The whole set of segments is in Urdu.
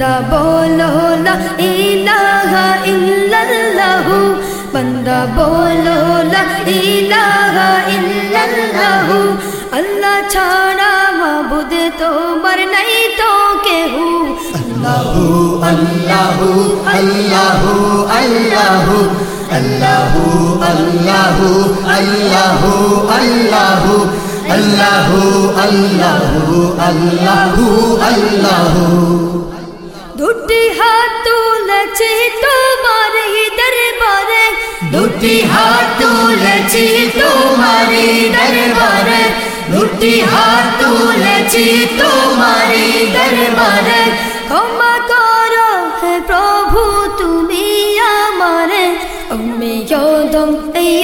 بندہ بولو لا الہ الا اللہ بندہ بولو لا الہ الا اللہ اللہ چھاڑا معبود تو مر نہیں تو کہ ہوں اللہ اللہ اللہ اللہ اللہ اللہ اللہ اللہ اللہ اللہ اللہ اللہ দুটি হাত তুলেছি তোমার দরবারে দুটি হাত তুলেছি তোমারি দরবারে দুটি হাত তুলেছি তোমারি দরবারে ক্ষমা করো হে প্রভু তুমি আমারে আমি যোধম এই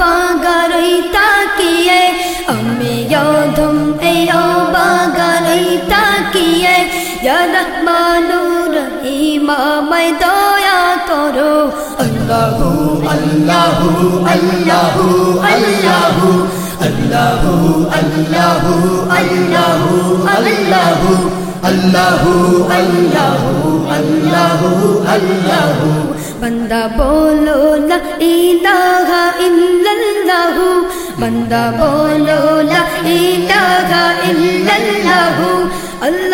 বাগারই তাকিয়ে আমি যোধম এই বাগারই তাকিয়ে ইয়া রহমানুর رحیم میں دیا کرو اللہ اللہ اللہ اللہ اللہ اللہ اللہ اللہ اللہ اللہ اللہ اللہ بندہ بولو لا الہ الا اللہ بندہ بولو لا الہ الا اللہ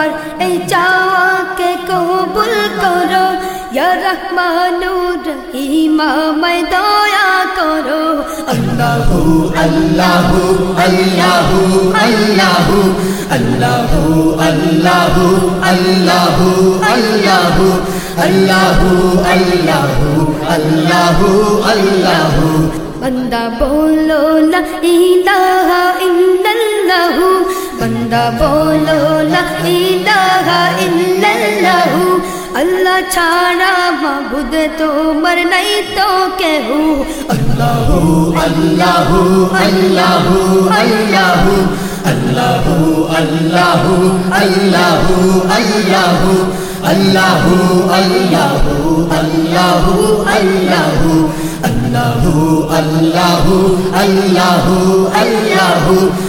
عمر اے چاہ کے قبول کرو یا رحمان رحیم میں دعا کرو اللہ اللہ اللہ اللہ اللہ اللہ اللہ اللہ اللہ اللہ اللہ اللہ بندہ بولو لا الہ الا بندہ بولو لا الہ الا اللہ اللہ چھاڑا معبود تو مر نہیں تو کہ ہوں اللہ اللہ اللہ اللہ اللہ اللہ اللہ اللہ اللہ اللہ اللہ اللہ اللہ اللہ اللہ اللہ